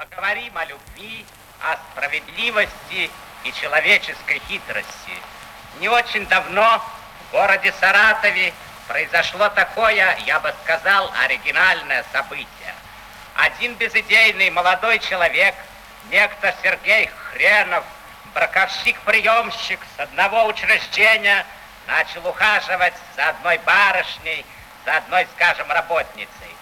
Поговорим о любви, о справедливости и человеческой хитрости. Не очень давно в городе Саратове произошло такое, я бы сказал, оригинальное событие. Один безыдейный молодой человек, некто Сергей Хренов, браковщик-приемщик с одного учреждения, начал ухаживать за одной барышней, за одной, скажем, работницей.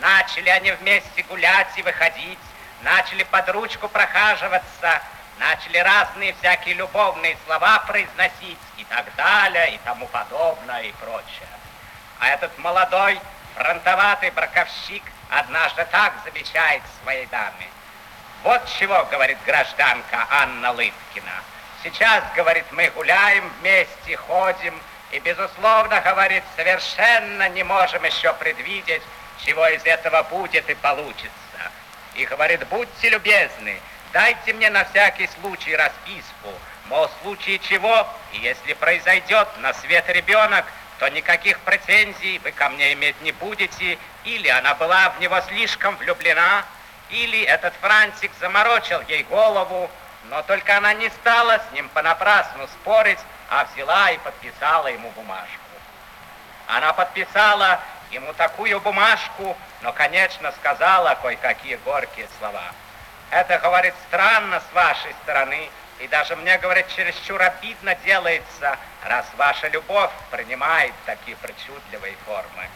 Начали они вместе гулять и выходить, начали под ручку прохаживаться, начали разные всякие любовные слова произносить и так далее, и тому подобное, и прочее. А этот молодой фронтоватый браковщик однажды так замечает своей даме. Вот чего, говорит гражданка Анна Лыткина. Сейчас, говорит, мы гуляем вместе, ходим, и, безусловно, говорит, совершенно не можем еще предвидеть, чего из этого будет и получится. И говорит, будьте любезны, дайте мне на всякий случай расписку, мол, в случае чего, если произойдет на свет ребенок, то никаких претензий вы ко мне иметь не будете, или она была в него слишком влюблена, или этот Франтик заморочил ей голову, но только она не стала с ним понапрасну спорить, а взяла и подписала ему бумажку. Она подписала ему такую бумажку, но, конечно, сказала кое-какие горькие слова. Это, говорит, странно с вашей стороны, и даже мне, говорит, чересчур обидно делается, раз ваша любовь принимает такие причудливые формы.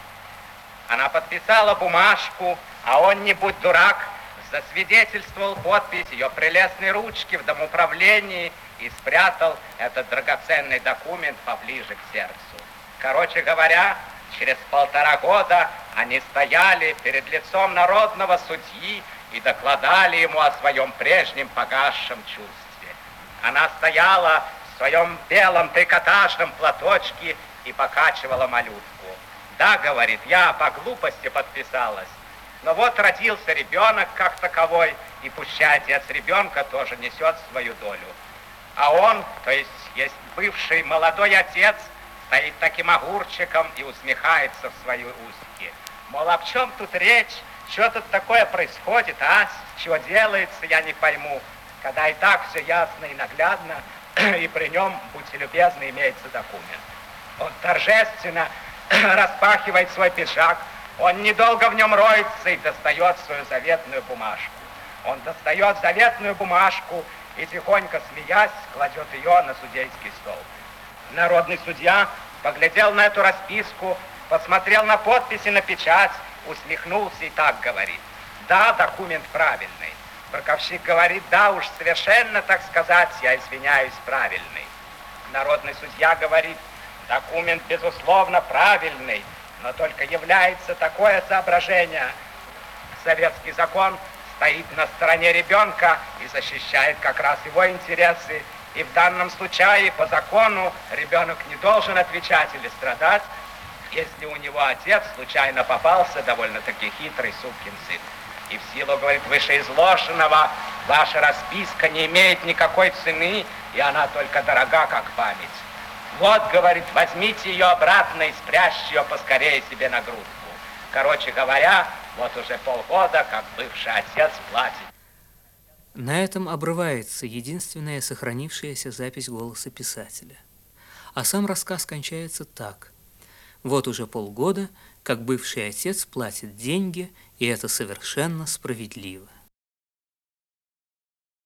Она подписала бумажку, а он, не будь дурак, засвидетельствовал подпись ее прелестной ручки в домоуправлении и спрятал этот драгоценный документ поближе к сердцу. Короче говоря, через полтора года они стояли перед лицом народного судьи и докладали ему о своем прежнем погасшем чувстве. Она стояла в своем белом трикотажном платочке и покачивала малютку. Да, говорит, я по глупости подписалась. Но вот родился ребенок как таковой, и пущай отец ребенка тоже несет свою долю. А он, то есть есть бывший молодой отец, стоит таким огурчиком и усмехается в свои узки. Мол, а чем тут речь? Что тут такое происходит, а? Чего делается, я не пойму. Когда и так все ясно и наглядно, и при нем, будьте любезны, имеется документ. Он торжественно распахивает свой пиджак, он недолго в нем роется и достает свою заветную бумажку. Он достает заветную бумажку и тихонько смеясь кладет ее на судейский стол. Народный судья поглядел на эту расписку, посмотрел на подписи, на печать, усмехнулся и так говорит. Да, документ правильный. Браковщик говорит, да уж, совершенно, так сказать, я извиняюсь, правильный. Народный судья говорит, документ, безусловно, правильный, но только является такое соображение. Советский закон стоит на стороне ребенка и защищает как раз его интересы. И в данном случае по закону ребенок не должен отвечать или страдать, если у него отец случайно попался довольно-таки хитрый сукин сын. И в силу, говорит, вышеизложенного, ваша расписка не имеет никакой цены, и она только дорога, как память. Вот, говорит, возьмите ее обратно и спрячьте ее поскорее себе на грудку. Короче говоря, вот уже полгода, как бывший отец платит. На этом обрывается единственная сохранившаяся запись голоса писателя. А сам рассказ кончается так. Вот уже полгода, как бывший отец платит деньги, и это совершенно справедливо.